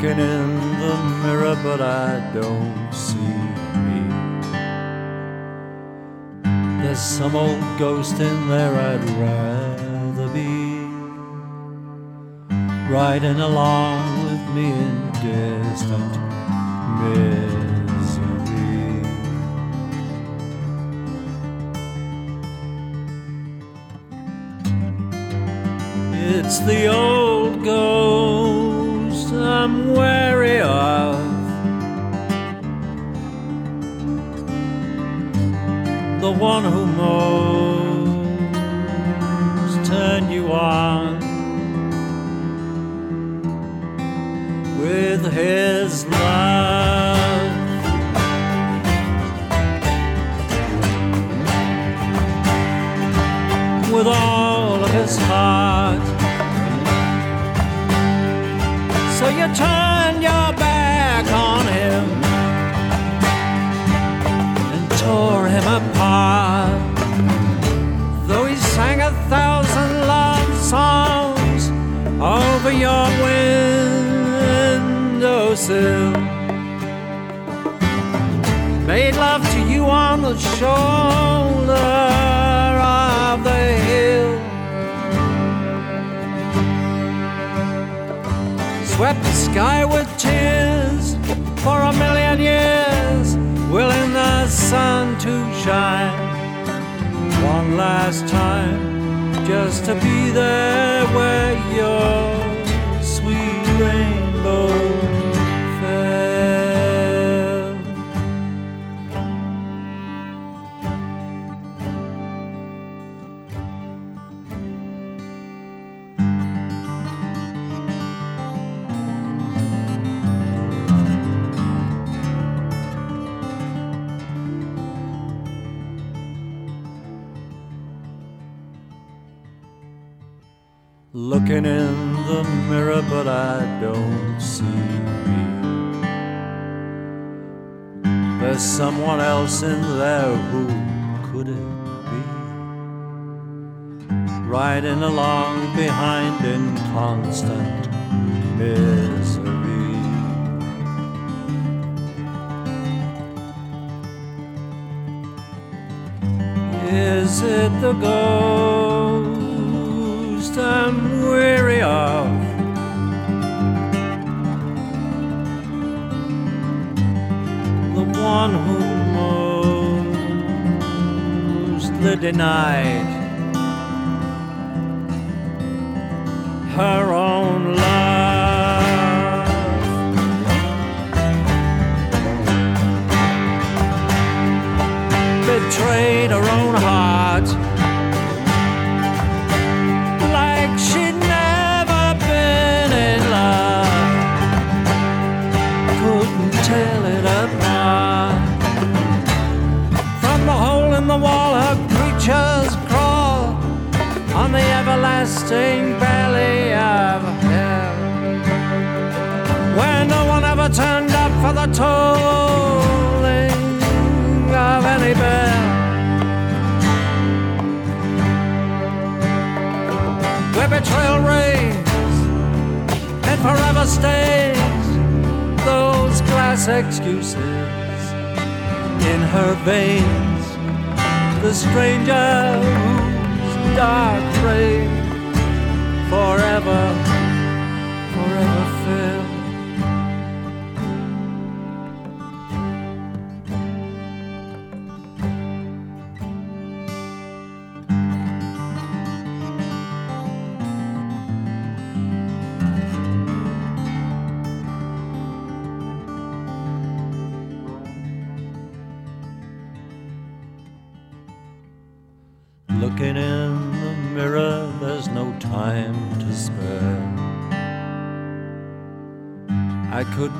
Looking in the mirror, but I don't see me. There's some old ghost in there I'd rather be. Riding along with me in distant misery. It's the old ghost I'm wary of. The one who most turned you on with his love. Turned your back on him and tore him apart. Though he sang a thousand love songs over your windowsill, made love to you on the shoulder swept the sky with tears for a million years, willing the sun to shine one last time, just to be there where your sweet rainbow Looking in the mirror, but I don't see me. There's someone else in there who could it be? Riding along behind in constant misery. Is it the ghost I'm weary of? The one who mostly denied her own love. Betrayed her own heart everlasting belly of hell. Where no one ever turned up for the tolling of any bell. Where betrayal reigns and forever stays those glass excuses in her veins. The stranger dark forever, forever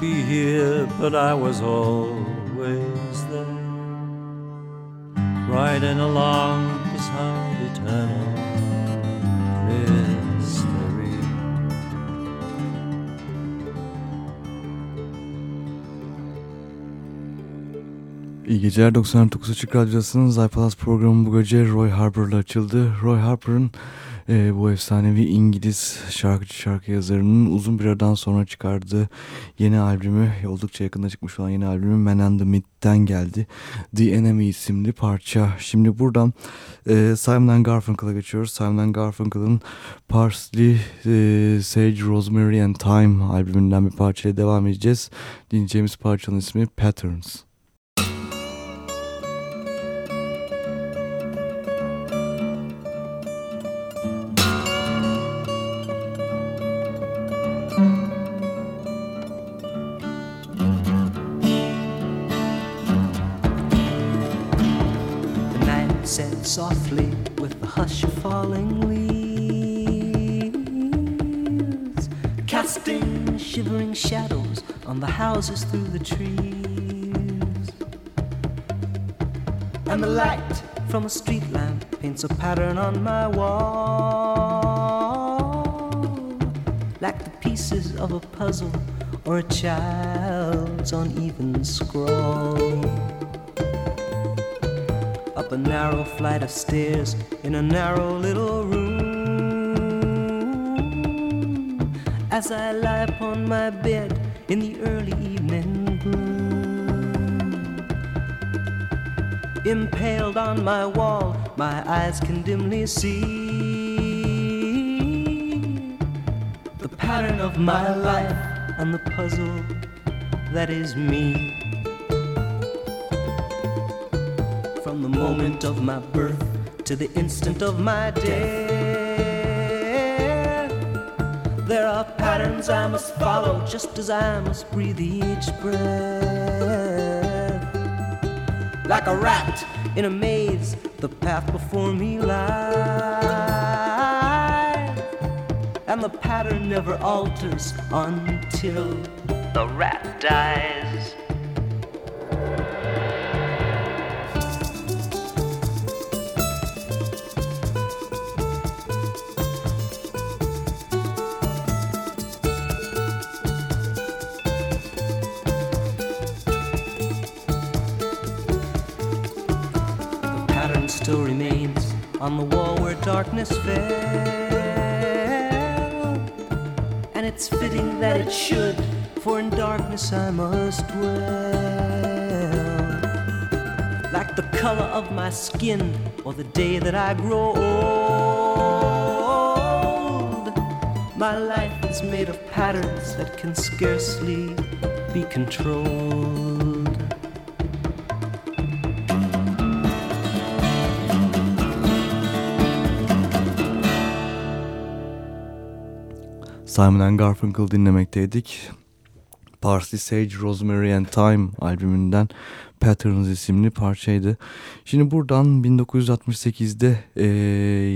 be here, but I was always there. Riding along beside eternal. İyi geceler 99 Açık Radyosu'nun Zaypalas programı bu gece Roy Harper'la açıldı. Roy Harper'ın e, bu efsanevi İngiliz şarkıcı şarkı yazarının uzun bir aradan sonra çıkardığı yeni albümü oldukça yakında çıkmış olan yeni albümü Man and the Myth'ten geldi. The Enemy isimli parça. Şimdi buradan e, Simon Garfunkel'a geçiyoruz. Simon Garfunkel'ın Parsley, e, Sage, Rosemary and Thyme albümünden bir parçaya devam edeceğiz. Dinleyeceğimiz parçanın ismi Patterns. Softly with the hush of falling leaves, casting shivering shadows on the houses through the trees. And the light from a street lamp paints a pattern on my wall, like the pieces of a puzzle or a child's uneven scrawl a narrow flight of stairs in a narrow little room. As I lie upon my bed in the early evening gloom, impaled on my wall, my eyes can dimly see the pattern of my life and the puzzle that is me. My birth to the instant of my death. There are patterns I must follow just as I must breathe each breath. Like a rat in a maze, the path before me lies. And the pattern never alters until the rat dies. Darkness fell. And it's fitting that it should, for in darkness I must dwell. Like the color of my skin, or the day that I grow old. My life is made of patterns that can scarcely be controlled. Simon Garfunkel dinlemekteydik. Parsley Sage, Rosemary and Thyme albümünden Patterns isimli parçaydı. Şimdi buradan 1968'de e,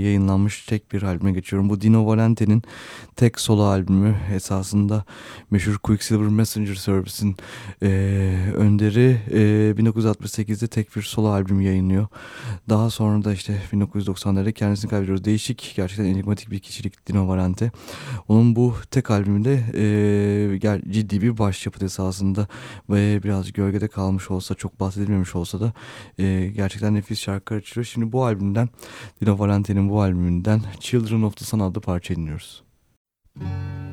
yayınlanmış tek bir albüme geçiyorum. Bu Dino Valente'nin tek solo albümü esasında meşhur Quicksilver Messenger Service'in e, önderi e, 1968'de tek bir solo albüm yayınlıyor. Daha sonra da işte 1990'larda kendisini kaybediyoruz. Değişik gerçekten enigmatik bir kişilik Dino Valente. Onun bu tek albümünde e, ciddi bir başyapıt esasında ve biraz gölgede kalmış olsa çok bahsedilmemiş olsa da e, gerçekten nefis şarkılar açılıyor. Şimdi bu albümden Dino Valentin'in bu albümünden Children of the Sun adlı parça dinliyoruz. Müzik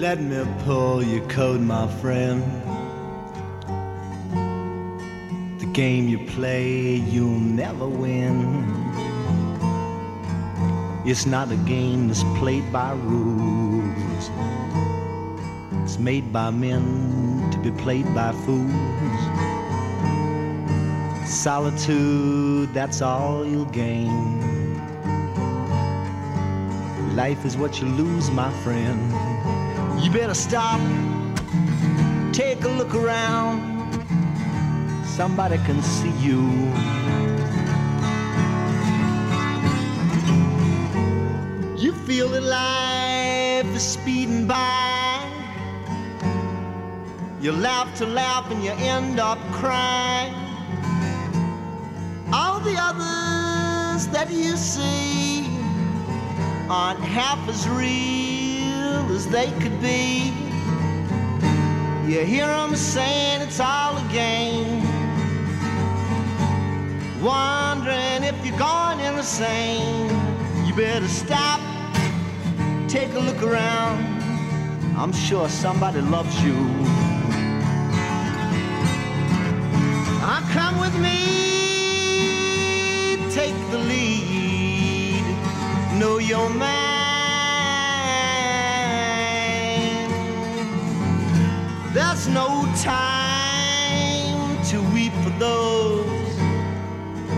Let me pull your coat, my friend. The game you play, you'll never win. It's not a game that's played by rules. It's made by men to be played by fools. Solitude, that's all you'll gain. Life is what you lose, my friend You better stop, take a look around. Somebody can see you. You feel that life is speeding by. You laugh to laugh and you end up crying. All the others that you see aren't half as real as they could be. You hear them saying it's all a game. Wondering if you're going insane. You better stop, take a look around. I'm sure somebody loves you. Ah, come with me, take the lead, know your mind. There's no time to weep for those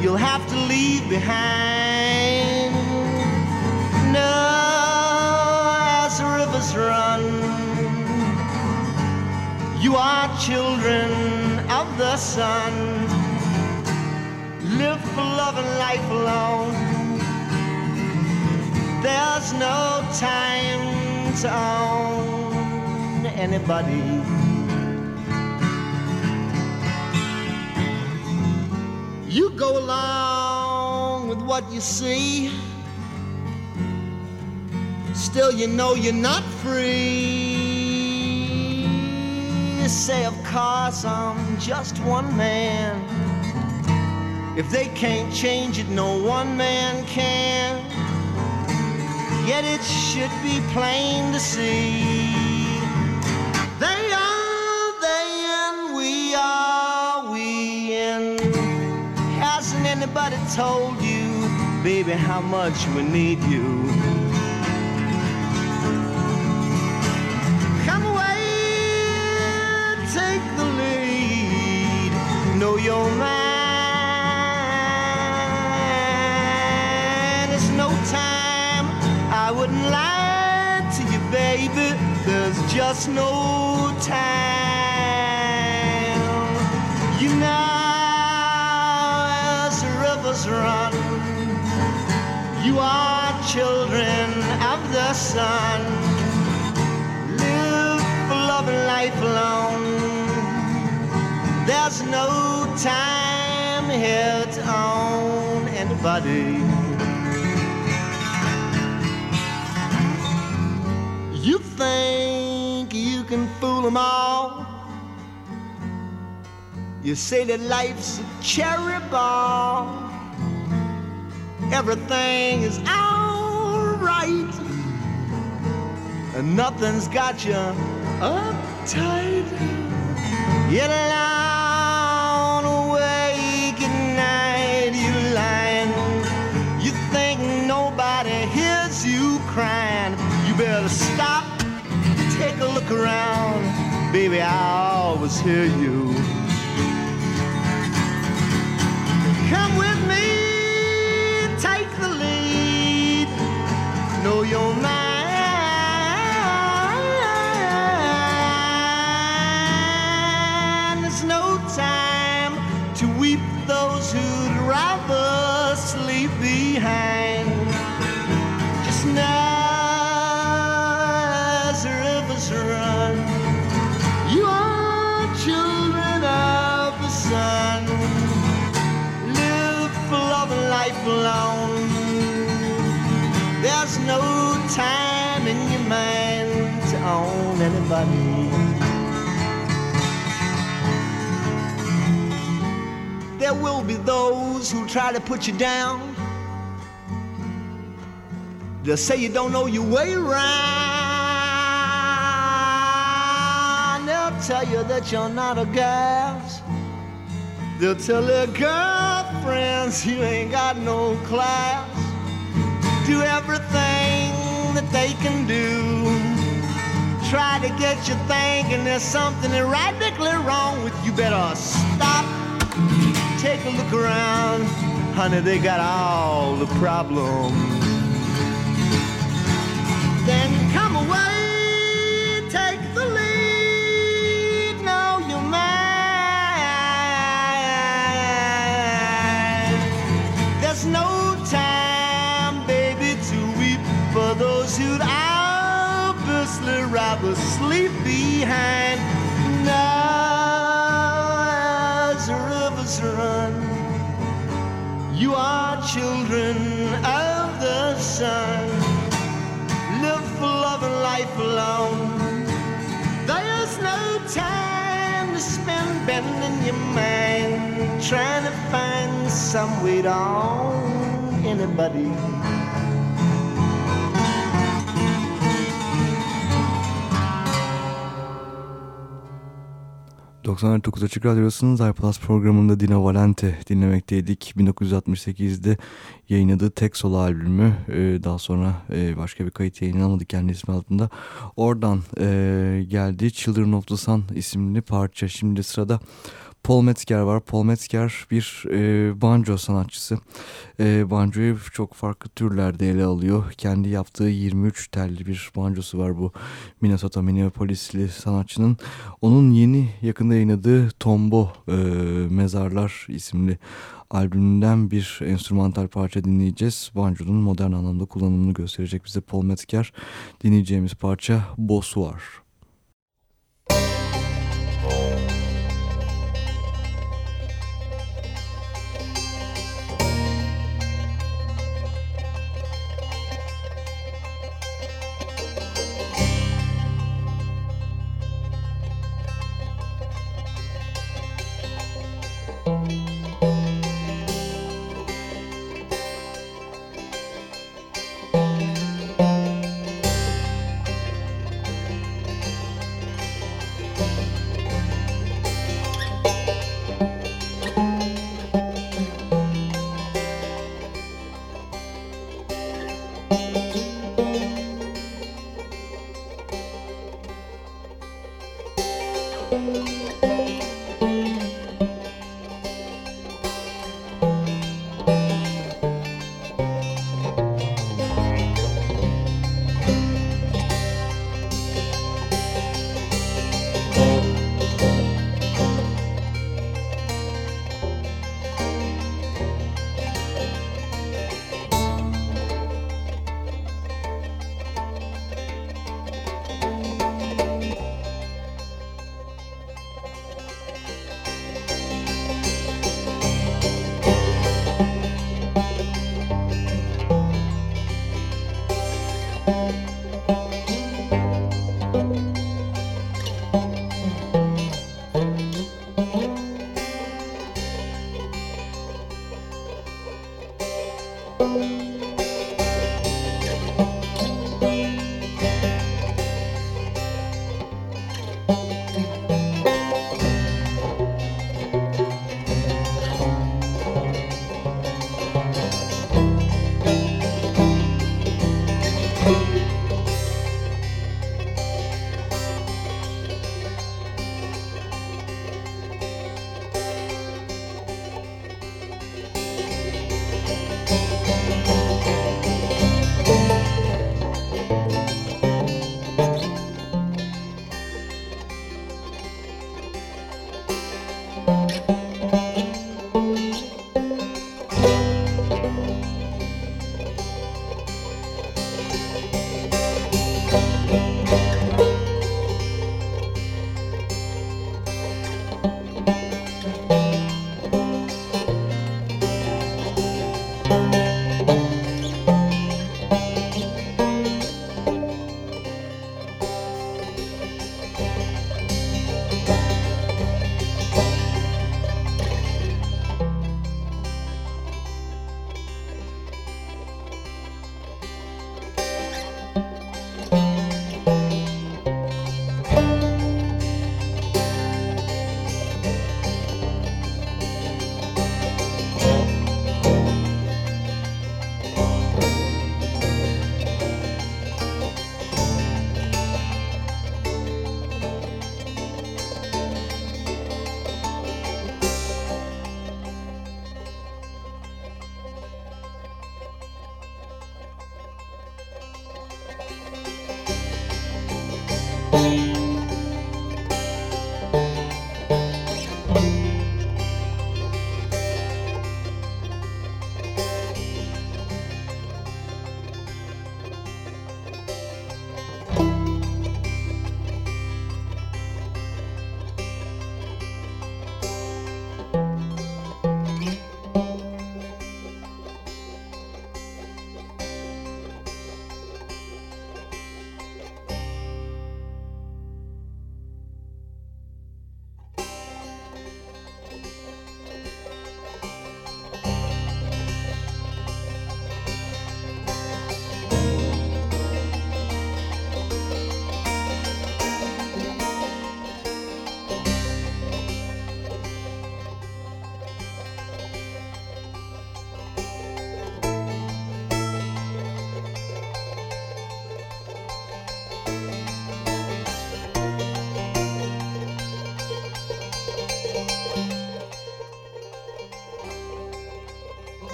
you'll have to leave behind. No, as the rivers run, you are children of the sun. Live for love and life alone. There's no time to own anybody. You go along with what you see. Still, you know you're not free. You say, of course, I'm just one man. If they can't change it, no one man can. Yet it should be plain to see. Anybody told you, baby, how much we need you? Come away, take the lead, know your mind. It's no time, I wouldn't lie to you, baby. There's just no time. The sun. Live for love and life alone. There's no time here to own anybody. You think you can fool them all? You say that life's a cherry ball. Everything is alright. And nothing's got you uptight. You're alone awake at night, you lying. You think nobody hears you crying. You better stop, take a look around. Baby, I always hear you. Come with me, take the lead, know your Those who try to put you down. They'll say you don't know your way around. They'll tell you that you're not a gas. They'll tell their girlfriends you ain't got no class. Do everything that they can do. Try to get you thinking there's something radically wrong with you. Better stop, take a look around. Honey, they got all the problems. Life alone. There's no time to spend bending your mind, trying to find some way to own anybody. 99 Açık Radyosu'nun iPlus programında Dina Valente dinlemekteydik. 1968'de yayınladığı tek solo albümü e, daha sonra e, başka bir kayıt yayınlamadı kendi ismi altında. Oradan e, geldi Children of the Sun isimli parça. Şimdi sırada Paul Metzger var. Paul Metzger bir e, banjo sanatçısı. E, banjoyu çok farklı türlerde ele alıyor. Kendi yaptığı 23 telli bir banjosu var bu Minnesota Minneapolisli sanatçının. Onun yeni yakında yayınladığı Tombo e, Mezarlar isimli albümünden bir enstrümantal parça dinleyeceğiz. Banjo'nun modern anlamda kullanımını gösterecek bize Paul Metzger. Dinleyeceğimiz parça Bosuar.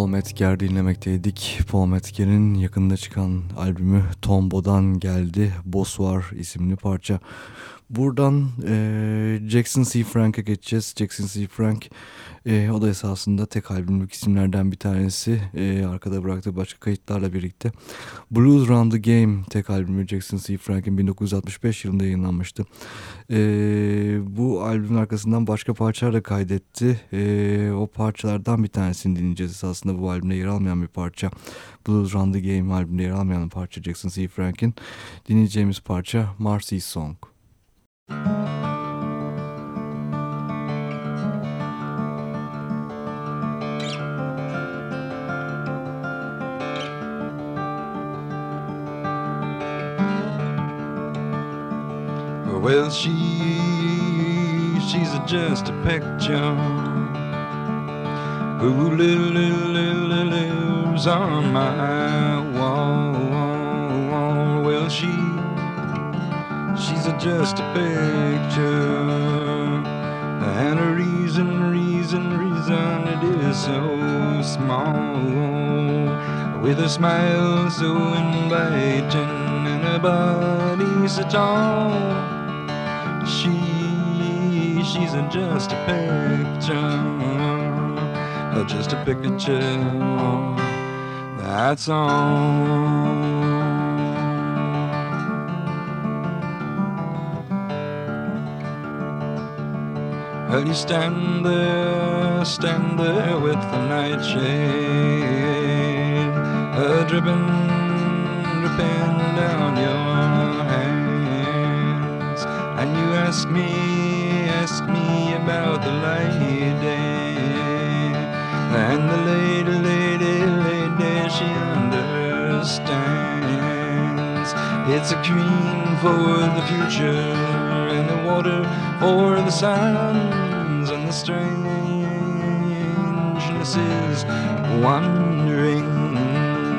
Paul Metker dinlemekteydik. Paul Metker'in yakında çıkan albümü Tombo'dan geldi. Boswar isimli parça. Buradan e, Jackson C. Frank'a geçeceğiz. Jackson C. Frank e, o da esasında tek albümlük isimlerden bir tanesi. E, arkada bıraktığı başka kayıtlarla birlikte. Blues Round the Game tek albümü Jackson C. Frank'in 1965 yılında yayınlanmıştı. E, bu albümün arkasından başka parçalar da kaydetti. E, o parçalardan bir tanesini dinleyeceğiz. Esasında bu albümde yer almayan bir parça. Blues Round the Game albümünde yer almayan parça Jackson C. Frank'in. Dinleyeceğimiz parça Marcy's Song. Well, she, she's just a picture who lives on my wall. Well, she She's just a picture and a reason, reason, reason it is so small. With a smile so inviting and a body so tall. She, she's just a picture, oh, just a picture. That's all. Well, you stand there, stand there with the nightshade, a dripping, dripping down your and ask me, ask me about the lady, and the lady, lady, lady, she understands. It's a cream for the future and the water for the sands and the strangeness is wandering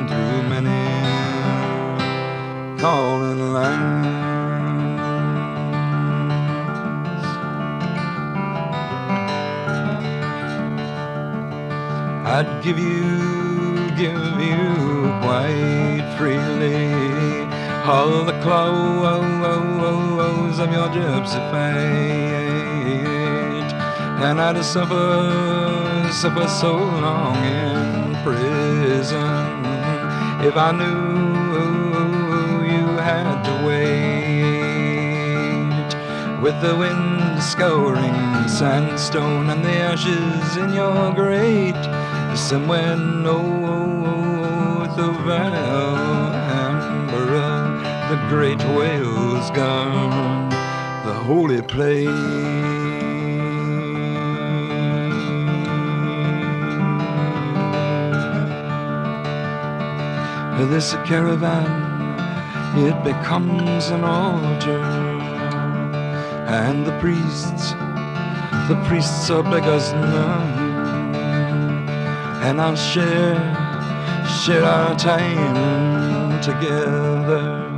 through many calling lands. I'd give you, give you quite freely all the clothes of your gypsy fate. And I'd suffer, suffer so long in prison if I knew you had to wait. With the wind scouring sandstone and the ashes in your grate, somewhere north of Alhambra the great whale's gone, the holy place. This caravan, it becomes an altar, and the priests, the priests are beggars none, and I'll share, share our time together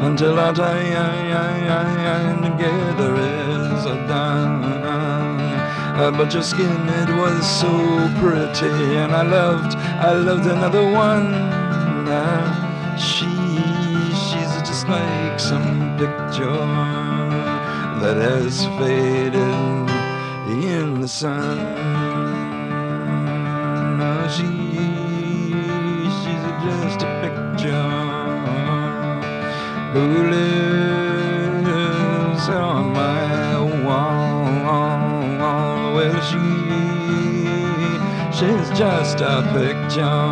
until our time together is done. Uh, but your skin, it was so pretty, and I loved, I loved another one. Uh, she, she's just like some picture that has faded in the sun. Who lives on my wall. Well, she, she's just a picture,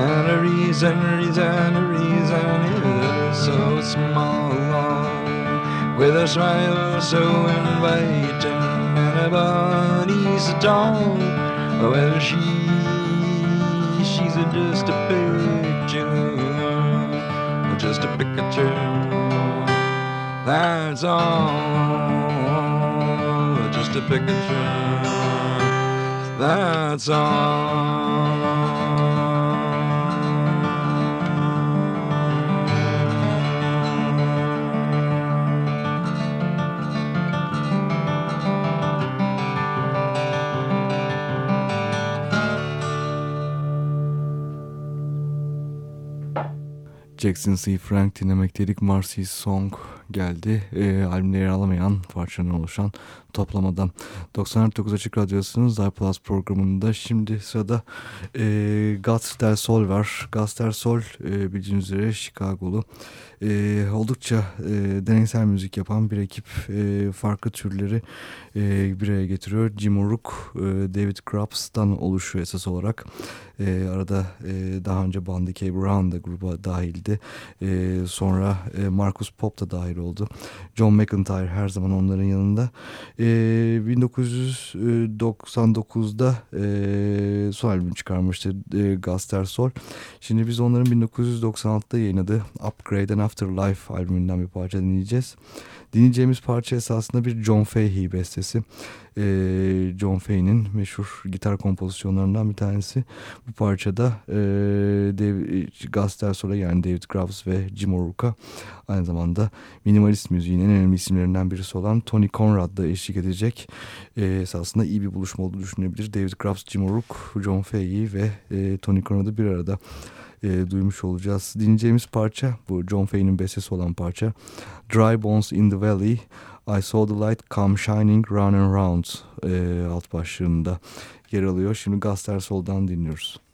and a reason, reason, reason is so small. With a smile so inviting and a body so tall. Well, she, she's just a picture it's all just a picture. That's all. Jackson C. Frank dinlemekteydik Marcy's Song geldi. E, albümde yer alamayan parçadan oluşan toplamadan. 94.9 Açık Radyosu'nun iPlus programında şimdi sırada e, Guts Del Sol var. Guts Del Sol e, bildiğiniz üzere Chicago'lu e, oldukça e, deneysel müzik yapan bir ekip e, farklı türleri e, bir araya getiriyor. Jim O'Rourke, e, David Grubbs'tan oluşuyor esas olarak. E, arada e, daha önce Bandy K. Brown da gruba dahildi. E, sonra e, Marcus Pop da dahil oldu. John McIntyre her zaman onların yanında. E, 1999'da e, son albüm çıkarmıştı e, Gaster Sol. Şimdi biz onların 1996'da yayınladığı Upgrade and Afterlife albümünden bir parça dinleyeceğiz. Dinleyeceğimiz parça esasında bir John Fahey bestesi. Ee, John Fahey'nin meşhur gitar kompozisyonlarından bir tanesi. Bu parçada e, David, Gaster Sola yani David Grubbs ve Jim O'Rourke'a aynı zamanda minimalist müziğin en önemli isimlerinden birisi olan Tony Conrad da eşlik edecek. E, esasında iyi bir buluşma olduğu düşünebilir. David Grubbs, Jim O'Rourke, John Fahey ve e, Tony Conrad'ı bir arada e, duymuş olacağız. Dinleyeceğimiz parça bu John Fahey'nin bestesi olan parça. Dry Bones in the Valley, I Saw the Light Come Shining Round and Round e, alt başlığında yer alıyor. Şimdi Gaster Sol'dan dinliyoruz.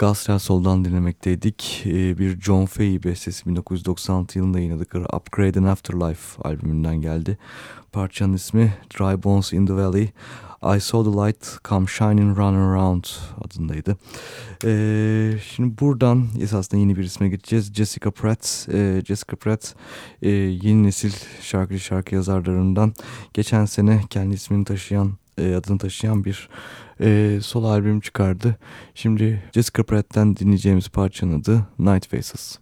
Gastrel Sol'dan dinlemekteydik. Ee, bir John Fahey bestesi 1996 yılında yayınladıkları Upgrade and Afterlife albümünden geldi. Parçanın ismi Dry Bones in the Valley. I Saw the Light Come Shining Run Around adındaydı. Ee, şimdi buradan esasında yeni bir isme geçeceğiz. Jessica Pratt. Ee, Jessica Pratt e, yeni nesil şarkıcı şarkı yazarlarından geçen sene kendi ismini taşıyan e, adını taşıyan bir e, solo albüm çıkardı. Şimdi Jessica Pratt'ten dinleyeceğimiz parçanın adı Night Faces.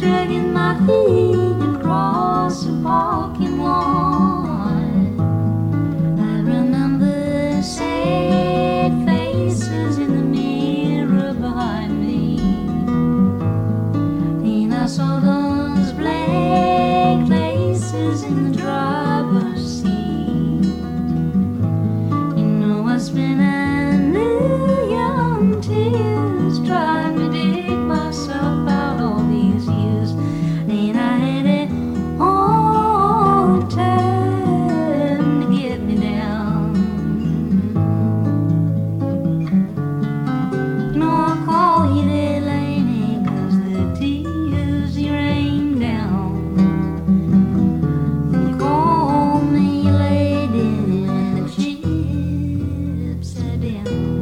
Dragging my feet across the parking tears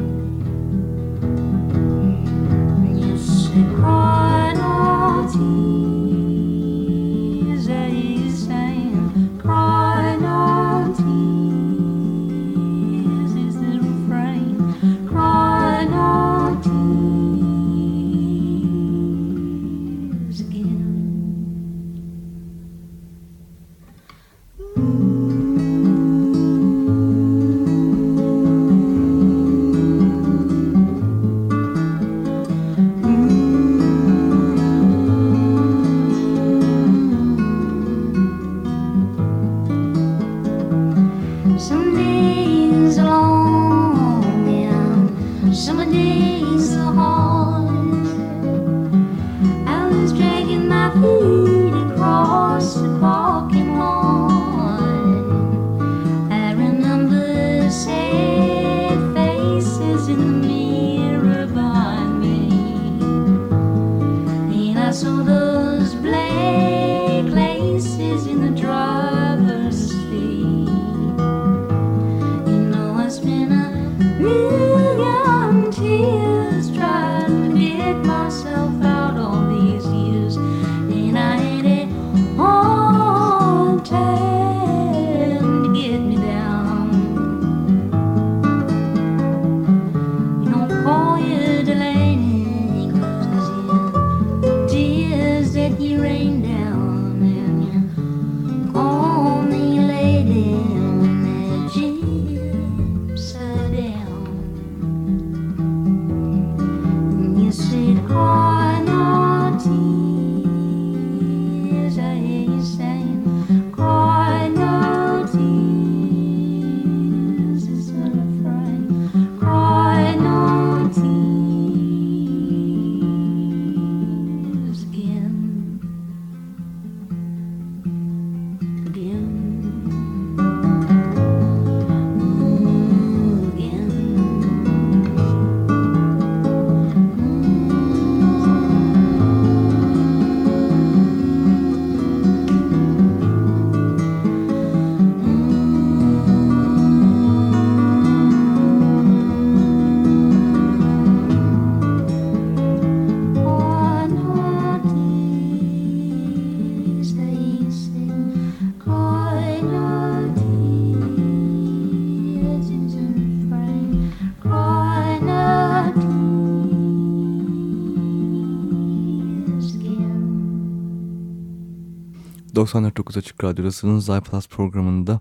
94.9 Açık Radyo'dasınız. iPlus programında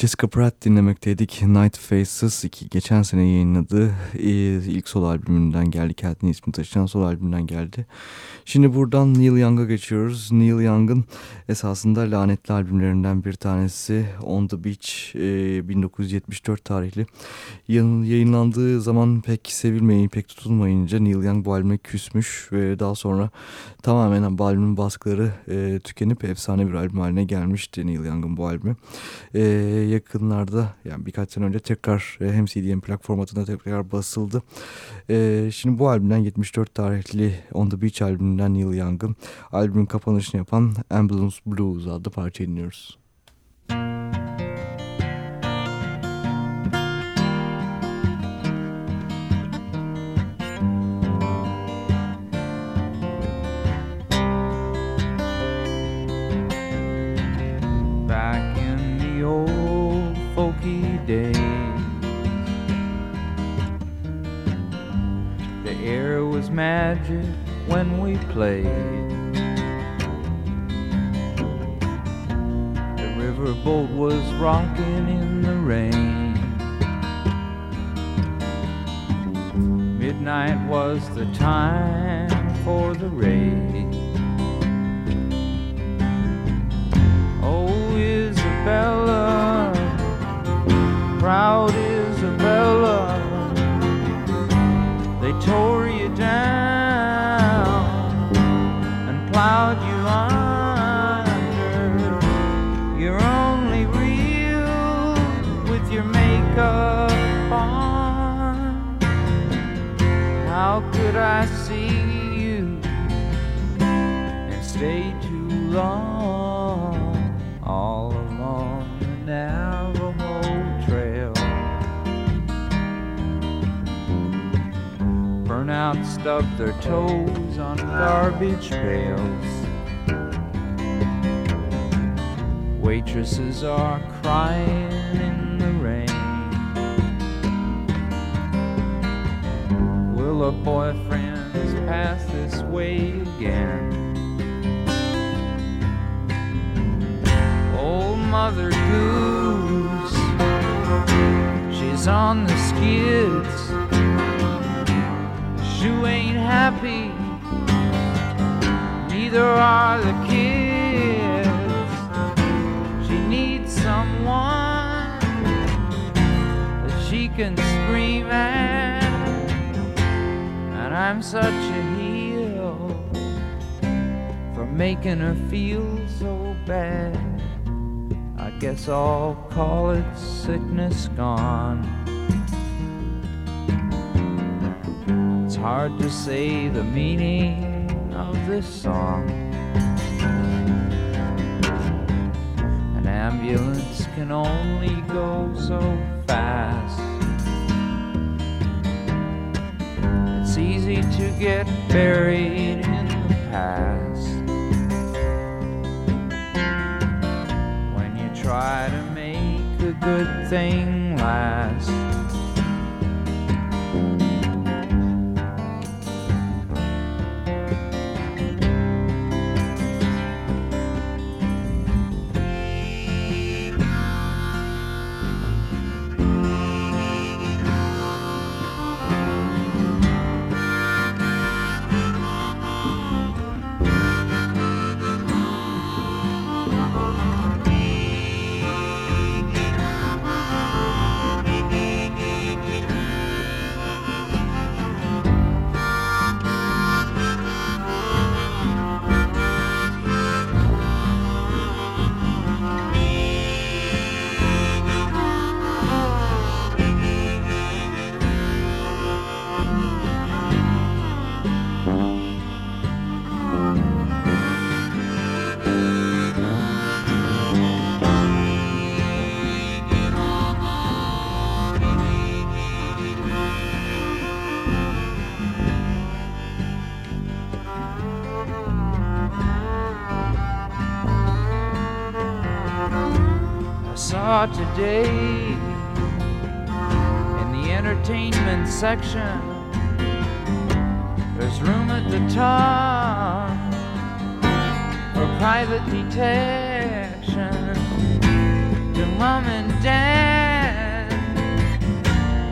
Jessica Pratt dinlemekteydik. Night Faces 2 geçen sene yayınladığı e, ilk solo albümünden geldi. Cat'in ismi taşıyan solo albümünden geldi. Şimdi buradan Neil Young'a geçiyoruz. Neil Young'ın esasında lanetli albümlerinden bir tanesi On The Beach 1974 tarihli. Yayınlandığı zaman pek sevilmeyi, pek tutulmayınca Neil Young bu albüme küsmüş ve daha sonra tamamen bu albümün baskıları e, tükenip efsane bir albüm haline gelmişti Neil Young'ın bu albümü. E, yakınlarda yani birkaç sene önce tekrar e, hem CD hem plak formatında tekrar basıldı. E, şimdi bu albümden 74 tarihli On The Beach albümünden Neil Young'ın albümün kapanışını yapan Ambulance Blues adlı parça dinliyoruz. Magic when we played. The riverboat was rocking in the rain. Midnight was the time for the raid. Oh, Isabella, proud Isabella, they tore you down and plowed you under. You're only real with your makeup on. How could I Stubbed their toes on garbage pails. Waitresses are crying in the rain. Will a boyfriend's pass this way again? Old Mother Goose, she's on the skids. Happy, neither are the kids. She needs someone that she can scream at, and I'm such a heel for making her feel so bad. I guess I'll call it sickness gone. Hard to say the meaning of this song. An ambulance can only go so fast. It's easy to get buried in the past. When you try to make a good thing last.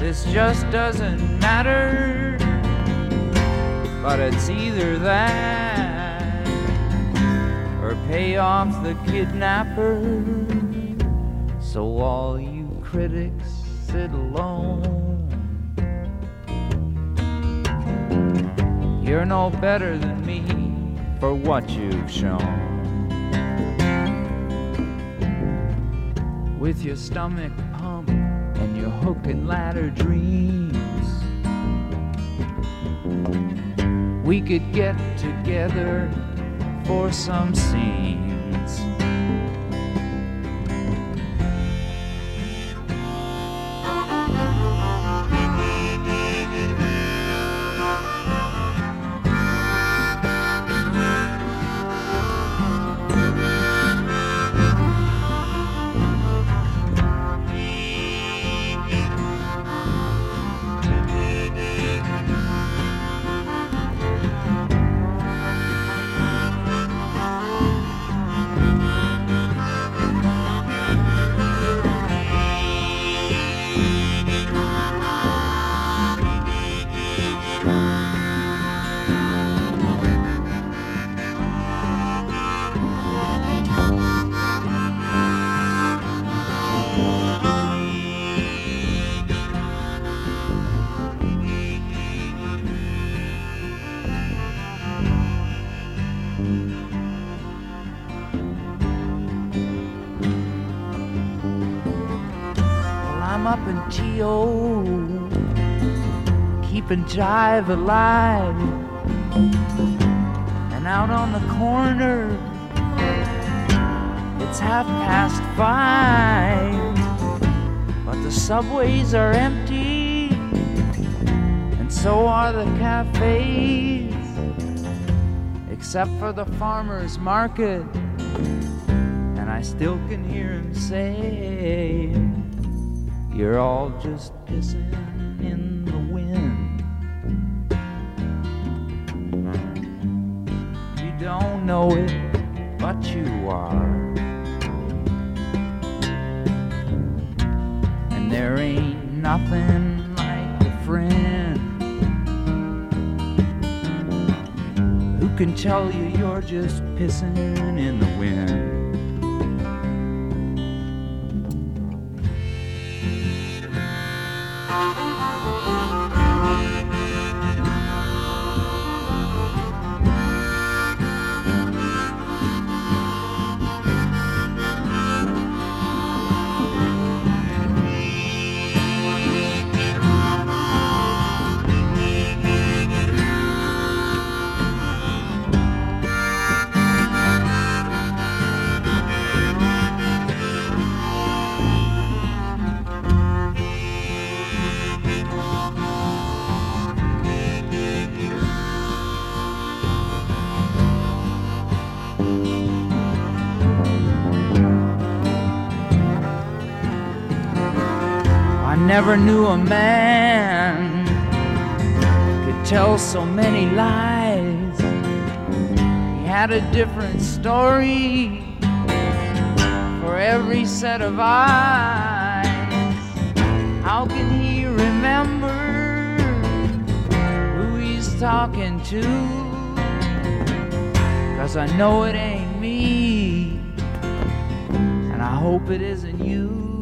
This just doesn't matter, but it's either that or pay off the kidnapper. So all you critics sit alone. You're no better than me for what you've shown. With your stomach pump and your hook and ladder dreams, we could get together for some scenes. Keeping jive alive. And out on the corner, it's half past five. But the subways are empty, and so are the cafes, except for the farmer's market. And I still can hear him say, You're all just pissing know it, but you are. And there ain't nothing like a friend who can tell you you're just pissing in the wind. Never knew a man could tell so many lies. He had a different story for every set of eyes. How can he remember who he's talking to? Cause I know it ain't me, and I hope it isn't you.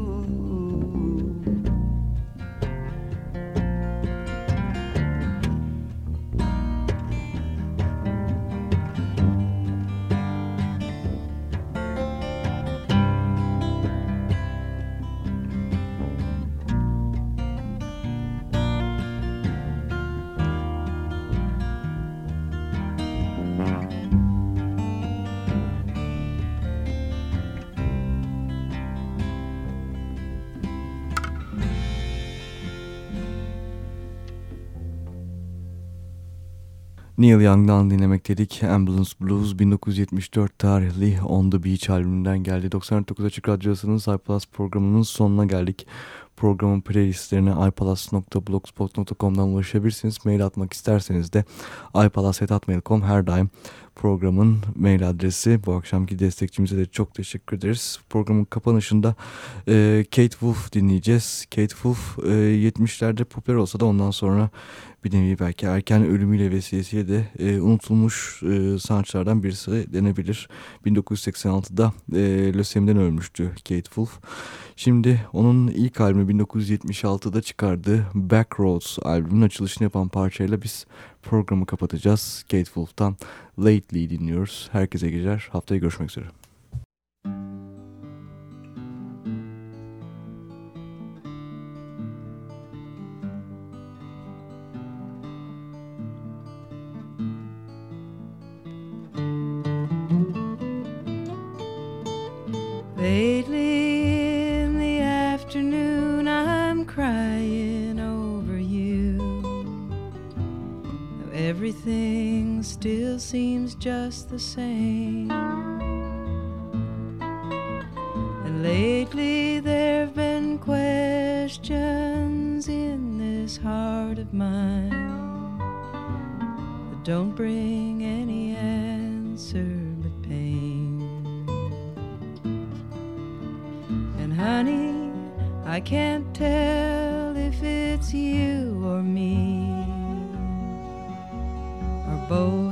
Neil Young'dan dinlemek dedik. Ambulance Blues 1974 tarihli On The Beach albümünden geldi. 99 Açık Radyosu'nun iPlus programının sonuna geldik. Programın playlistlerine iPalaz.blogspot.com'dan ulaşabilirsiniz. Mail atmak isterseniz de iPalaz.mail.com her daim programın mail adresi. Bu akşamki destekçimize de çok teşekkür ederiz. Programın kapanışında e, Kate Wolf dinleyeceğiz. Kate Wolf e, 70'lerde popüler olsa da ondan sonra bir nevi belki erken ölümüyle vesilesiyle de e, unutulmuş e, sanatçılardan birisi denebilir. 1986'da e, lösemiden ölmüştü Kate Wolf. Şimdi onun ilk albümü 1976'da çıkardığı Backroads albümünün açılışını yapan parçayla biz programı kapatacağız. Kate Wolf'tan Lately dinliyoruz. Herkese geceler. Haftaya görüşmek üzere. Seems just the same. And lately there've been questions in this heart of mine that don't bring any answer but pain. And honey, I can't tell if it's you or me, or both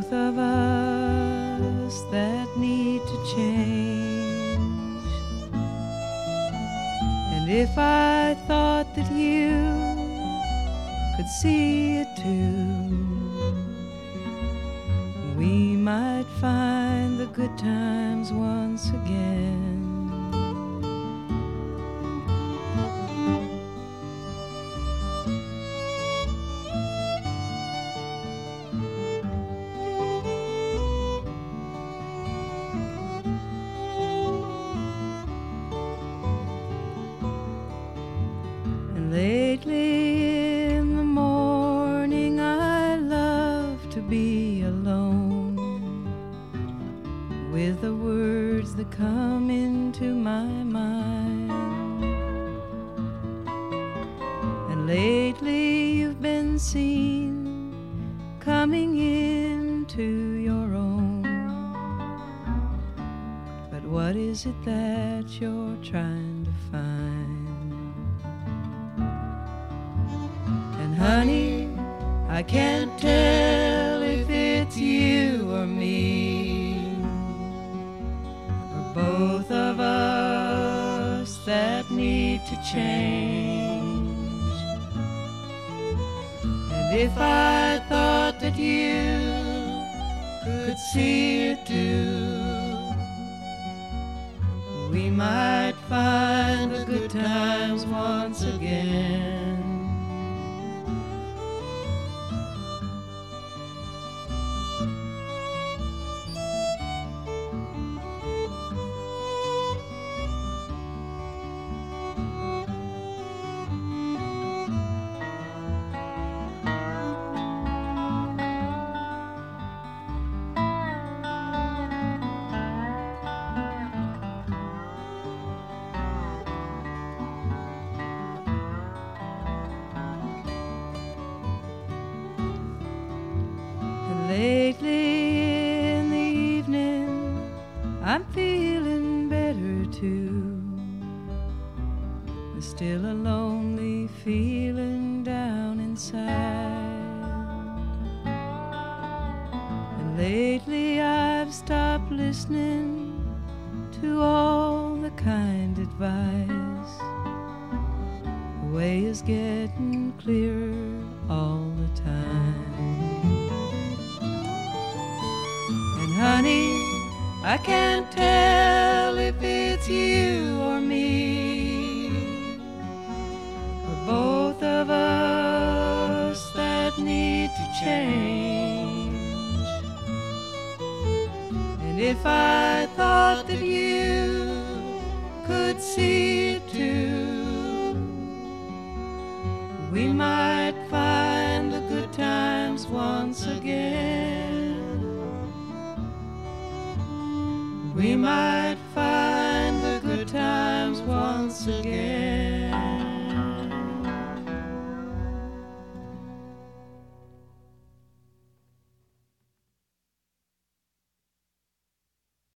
if I thought that you could see it too, we might find the good times we might find the good times once again.